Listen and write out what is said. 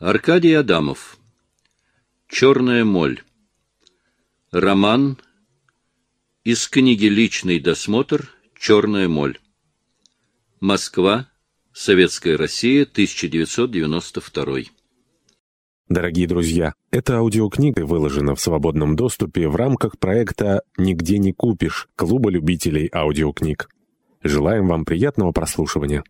Аркадий Адамов. Черная моль. Роман из книги «Личный досмотр. Черная моль». Москва. Советская Россия. 1992. Дорогие друзья, эта аудиокнига выложена в свободном доступе в рамках проекта «Нигде не купишь» Клуба любителей аудиокниг. Желаем вам приятного прослушивания.